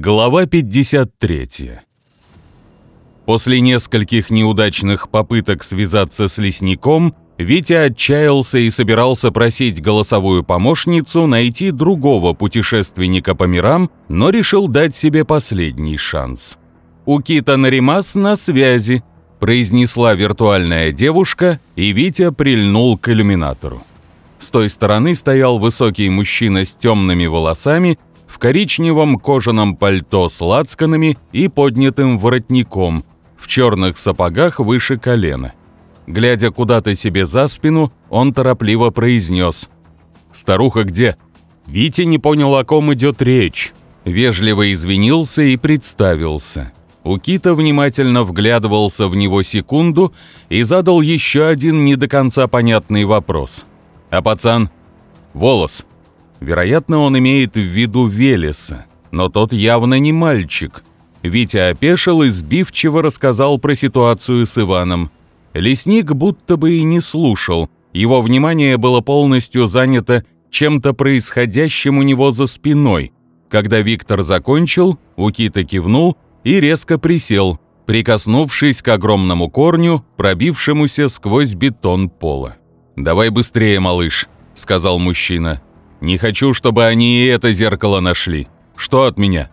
Глава 53. После нескольких неудачных попыток связаться с лесником, Витя отчаялся и собирался просить голосовую помощницу найти другого путешественника по мирам, но решил дать себе последний шанс. «У Кита Наримас на связи», – произнесла виртуальная девушка, и Витя прильнул к иллюминатору. С той стороны стоял высокий мужчина с темными волосами в коричневом кожаном пальто с лацканами и поднятым воротником, в черных сапогах выше колена. Глядя куда-то себе за спину, он торопливо произнес «Старуха где?» Витя не понял, о ком идет речь. Вежливо извинился и представился. Укита внимательно вглядывался в него секунду и задал еще один не до конца понятный вопрос. «А пацан?» «Волос», Вероятно, он имеет в виду Велеса, но тот явно не мальчик. Витя опешил и сбивчиво рассказал про ситуацию с Иваном. Лесник будто бы и не слушал, его внимание было полностью занято чем-то происходящим у него за спиной. Когда Виктор закончил, Укита кивнул и резко присел, прикоснувшись к огромному корню, пробившемуся сквозь бетон пола. «Давай быстрее, малыш», — сказал мужчина. Не хочу, чтобы они и это зеркало нашли. Что от меня?»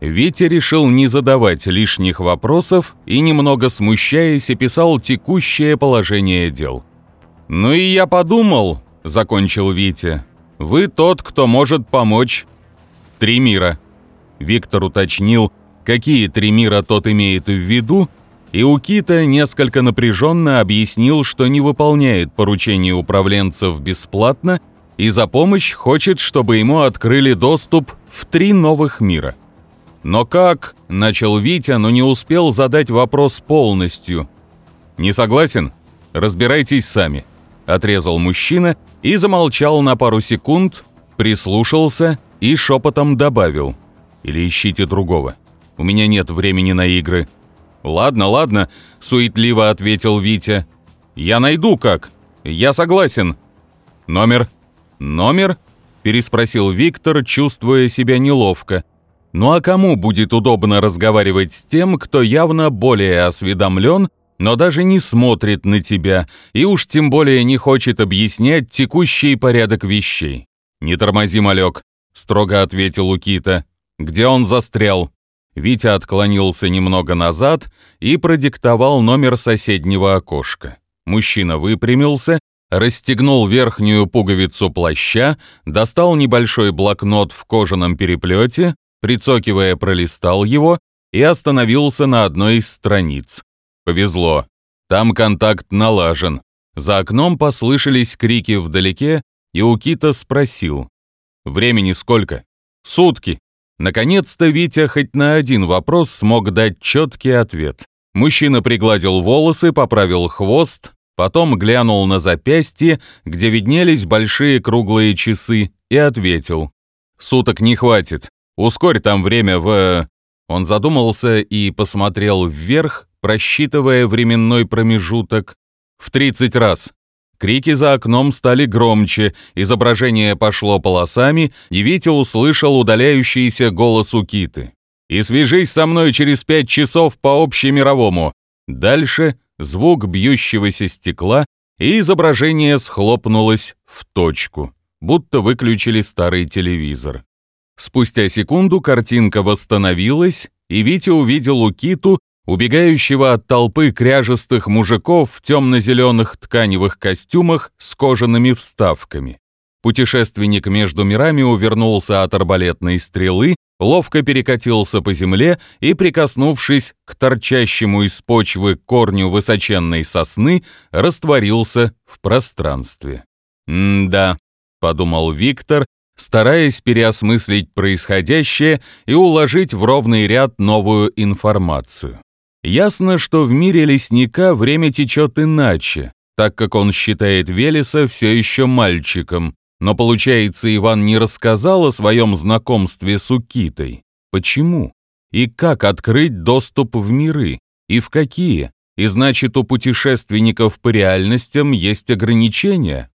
Витя решил не задавать лишних вопросов и, немного смущаясь, описал текущее положение дел. «Ну и я подумал», — закончил Витя, — «вы тот, кто может помочь». «Три мира». Виктор уточнил, какие три мира тот имеет в виду, и Укита несколько напряженно объяснил, что не выполняет поручение управленцев бесплатно и за помощь хочет, чтобы ему открыли доступ в три новых мира. Но как, начал Витя, но не успел задать вопрос полностью. Не согласен? Разбирайтесь сами, отрезал мужчина и замолчал на пару секунд, прислушался и шепотом добавил. Или ищите другого. У меня нет времени на игры. Ладно, ладно, суетливо ответил Витя. Я найду как. Я согласен. Номер «Номер?» – переспросил Виктор, чувствуя себя неловко. «Ну а кому будет удобно разговаривать с тем, кто явно более осведомлен, но даже не смотрит на тебя и уж тем более не хочет объяснять текущий порядок вещей?» «Не тормози, малек», – строго ответил Укита. «Где он застрял?» Витя отклонился немного назад и продиктовал номер соседнего окошка. Мужчина выпрямился расстегнул верхнюю пуговицу плаща, достал небольшой блокнот в кожаном переплете, прицокивая пролистал его и остановился на одной из страниц. Повезло. Там контакт налажен. За окном послышались крики вдалеке, и Укита спросил. «Времени сколько?» «Сутки». Наконец-то Витя хоть на один вопрос смог дать четкий ответ. Мужчина пригладил волосы, поправил хвост, Потом глянул на запястье, где виднелись большие круглые часы, и ответил. «Суток не хватит. Ускорь там время в...» Он задумался и посмотрел вверх, просчитывая временной промежуток. В 30 раз. Крики за окном стали громче, изображение пошло полосами, и Витя услышал удаляющийся голос у Киты. «И свяжись со мной через пять часов по общемировому». Дальше звук бьющегося стекла, и изображение схлопнулось в точку, будто выключили старый телевизор. Спустя секунду картинка восстановилась, и Витя увидел Укиту, убегающего от толпы кряжестых мужиков в темно-зеленых тканевых костюмах с кожаными вставками. Путешественник между мирами увернулся от арбалетной стрелы ловко перекатился по земле и, прикоснувшись к торчащему из почвы корню высоченной сосны, растворился в пространстве. «М-да», — подумал Виктор, стараясь переосмыслить происходящее и уложить в ровный ряд новую информацию. Ясно, что в мире лесника время течет иначе, так как он считает Велеса все еще мальчиком, но, получается, Иван не рассказал о своем знакомстве с Укитой. Почему? И как открыть доступ в миры? И в какие? И значит, у путешественников по реальностям есть ограничения?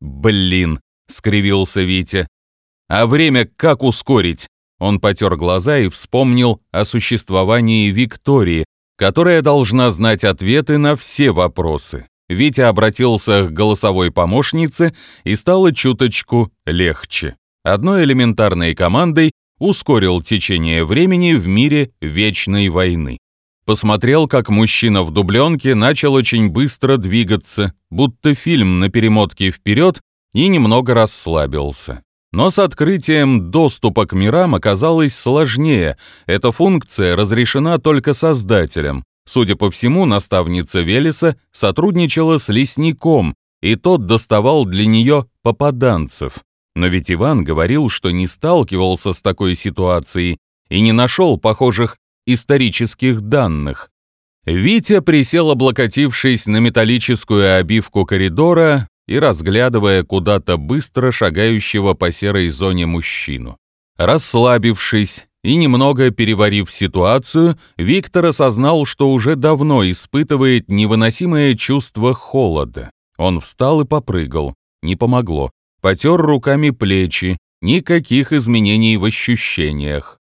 Блин, скривился Витя. А время как ускорить? Он потер глаза и вспомнил о существовании Виктории, которая должна знать ответы на все вопросы. Витя обратился к голосовой помощнице и стало чуточку легче. Одной элементарной командой ускорил течение времени в мире вечной войны. Посмотрел, как мужчина в дубленке начал очень быстро двигаться, будто фильм на перемотке вперед, и немного расслабился. Но с открытием доступа к мирам оказалось сложнее. Эта функция разрешена только создателям. Судя по всему, наставница Велеса сотрудничала с лесником, и тот доставал для нее попаданцев. Но ведь Иван говорил, что не сталкивался с такой ситуацией и не нашел похожих исторических данных. Витя присел, облокотившись на металлическую обивку коридора и разглядывая куда-то быстро шагающего по серой зоне мужчину. Расслабившись и немного переварив ситуацию, Виктор осознал, что уже давно испытывает невыносимое чувство холода. Он встал и попрыгал. Не помогло. Потер руками плечи. Никаких изменений в ощущениях.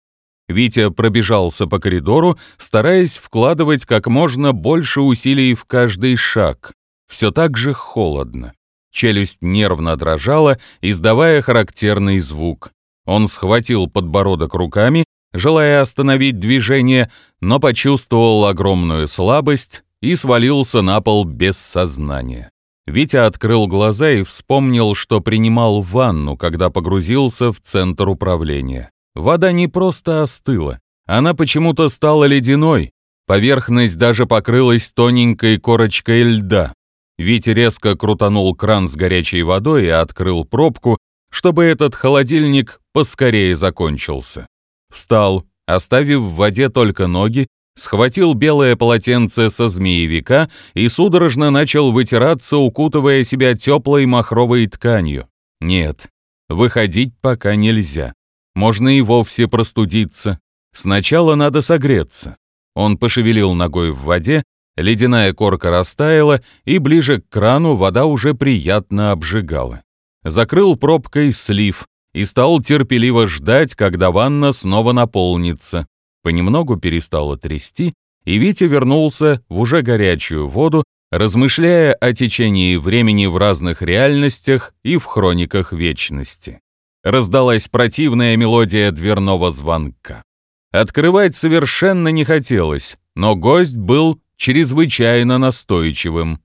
Витя пробежался по коридору, стараясь вкладывать как можно больше усилий в каждый шаг. Все так же холодно. Челюсть нервно дрожала, издавая характерный звук. Он схватил подбородок руками, желая остановить движение, но почувствовал огромную слабость и свалился на пол без сознания. Витя открыл глаза и вспомнил, что принимал ванну, когда погрузился в центр управления. Вода не просто остыла, она почему-то стала ледяной, поверхность даже покрылась тоненькой корочкой льда. Витя резко крутанул кран с горячей водой и открыл пробку, чтобы этот холодильник поскорее закончился. Встал, оставив в воде только ноги, схватил белое полотенце со змеевика и судорожно начал вытираться, укутывая себя теплой махровой тканью. Нет, выходить пока нельзя можно и вовсе простудиться. Сначала надо согреться. Он пошевелил ногой в воде, ледяная корка растаяла, и ближе к крану вода уже приятно обжигала. Закрыл пробкой слив и стал терпеливо ждать, когда ванна снова наполнится. Понемногу перестало трясти, и Витя вернулся в уже горячую воду, размышляя о течении времени в разных реальностях и в хрониках вечности раздалась противная мелодия дверного звонка. Открывать совершенно не хотелось, но гость был чрезвычайно настойчивым.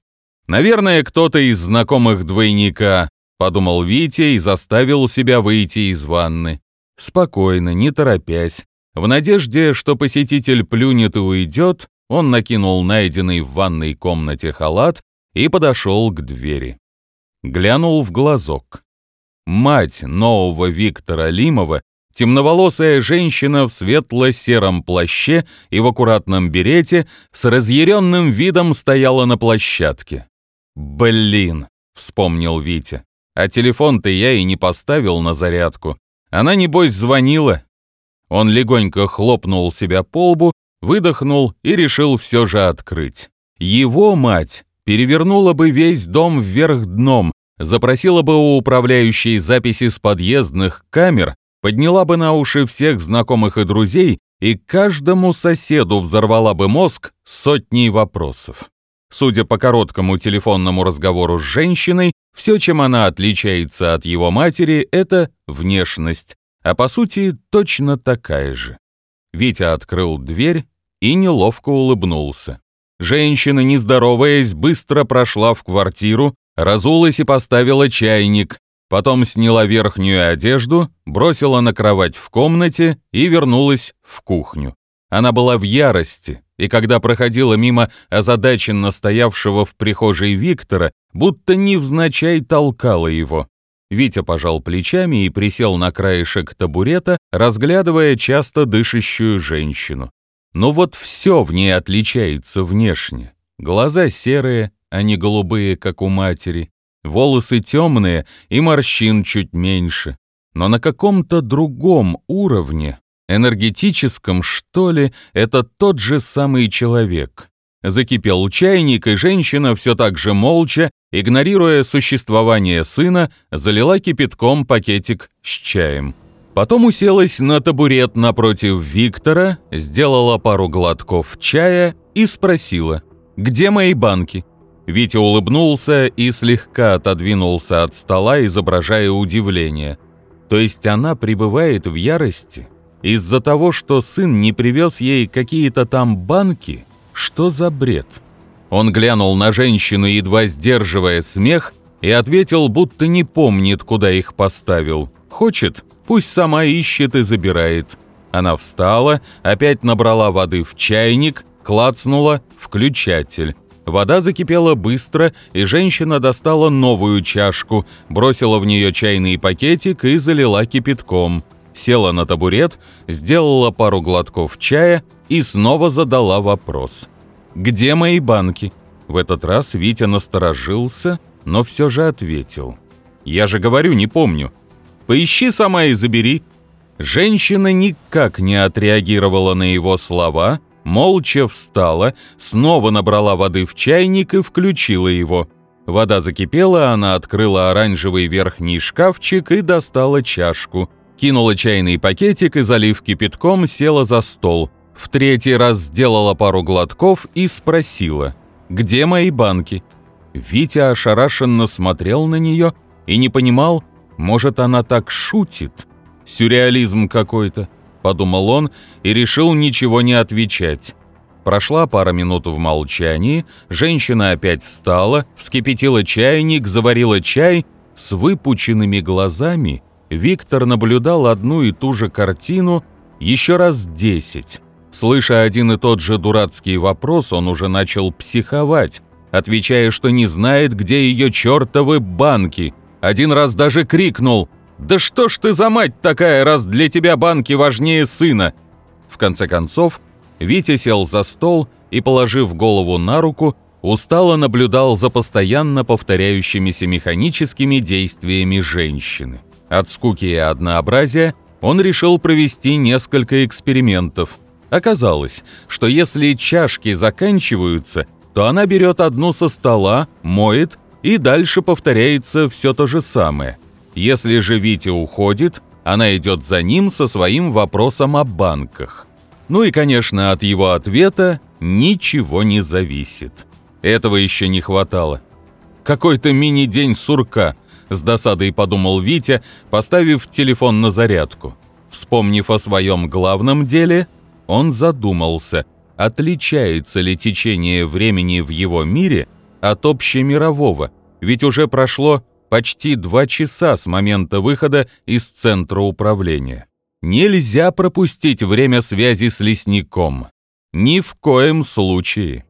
«Наверное, кто-то из знакомых двойника», — подумал Витя и заставил себя выйти из ванны. Спокойно, не торопясь. В надежде, что посетитель плюнет и уйдет, он накинул найденный в ванной комнате халат и подошел к двери. Глянул в глазок. Мать нового Виктора Лимова, темноволосая женщина в светло-сером плаще и в аккуратном берете, с разъяренным видом стояла на площадке. «Блин!» — вспомнил Витя. «А телефон-то я и не поставил на зарядку. Она, небось, звонила». Он легонько хлопнул себя по лбу, выдохнул и решил все же открыть. Его мать перевернула бы весь дом вверх дном, запросила бы у управляющей записи с подъездных камер, подняла бы на уши всех знакомых и друзей и каждому соседу взорвала бы мозг сотней вопросов. Судя по короткому телефонному разговору с женщиной, все, чем она отличается от его матери, это внешность, а по сути точно такая же. Витя открыл дверь и неловко улыбнулся. Женщина, не здороваясь, быстро прошла в квартиру, разулась и поставила чайник, потом сняла верхнюю одежду, бросила на кровать в комнате и вернулась в кухню. Она была в ярости, и когда проходила мимо озадаченно стоявшего в прихожей Виктора, будто невзначай толкала его. Витя пожал плечами и присел на краешек табурета, разглядывая часто дышащую женщину. Но вот все в ней отличается внешне. Глаза серые, а не голубые, как у матери. Волосы темные и морщин чуть меньше. Но на каком-то другом уровне, энергетическом, что ли, это тот же самый человек. Закипел чайник, и женщина все так же молча, игнорируя существование сына, залила кипятком пакетик с чаем. Потом уселась на табурет напротив Виктора, сделала пару глотков чая и спросила, «Где мои банки?» Витя улыбнулся и слегка отодвинулся от стола, изображая удивление. То есть она пребывает в ярости из-за того, что сын не привез ей какие-то там банки? Что за бред? Он глянул на женщину, едва сдерживая смех, и ответил, будто не помнит, куда их поставил. Хочет, пусть сама ищет и забирает. Она встала, опять набрала воды в чайник, клацнула включатель. Вода закипела быстро, и женщина достала новую чашку, бросила в нее чайный пакетик и залила кипятком. Села на табурет, сделала пару глотков чая и снова задала вопрос. «Где мои банки?» В этот раз Витя насторожился, но все же ответил. «Я же говорю, не помню. Поищи сама и забери». Женщина никак не отреагировала на его слова, молча встала, снова набрала воды в чайник и включила его. Вода закипела, она открыла оранжевый верхний шкафчик и достала чашку. Кинула чайный пакетик и, залив кипятком, села за стол. В третий раз сделала пару глотков и спросила, «Где мои банки?» Витя ошарашенно смотрел на нее и не понимал, может, она так шутит? Сюрреализм какой-то подумал он и решил ничего не отвечать. Прошла пара минут в молчании, женщина опять встала, вскипятила чайник, заварила чай. С выпученными глазами Виктор наблюдал одну и ту же картину еще раз десять. Слыша один и тот же дурацкий вопрос, он уже начал психовать, отвечая, что не знает, где ее чертовы банки. Один раз даже крикнул «Да что ж ты за мать такая, раз для тебя банки важнее сына?» В конце концов, Витя сел за стол и, положив голову на руку, устало наблюдал за постоянно повторяющимися механическими действиями женщины. От скуки и однообразия он решил провести несколько экспериментов. Оказалось, что если чашки заканчиваются, то она берет одну со стола, моет, и дальше повторяется все то же самое. Если же Витя уходит, она идет за ним со своим вопросом о банках. Ну и, конечно, от его ответа ничего не зависит. Этого еще не хватало. Какой-то мини-день сурка, с досадой подумал Витя, поставив телефон на зарядку. Вспомнив о своем главном деле, он задумался, отличается ли течение времени в его мире от общемирового, ведь уже прошло почти два часа с момента выхода из центра управления. Нельзя пропустить время связи с лесником. Ни в коем случае.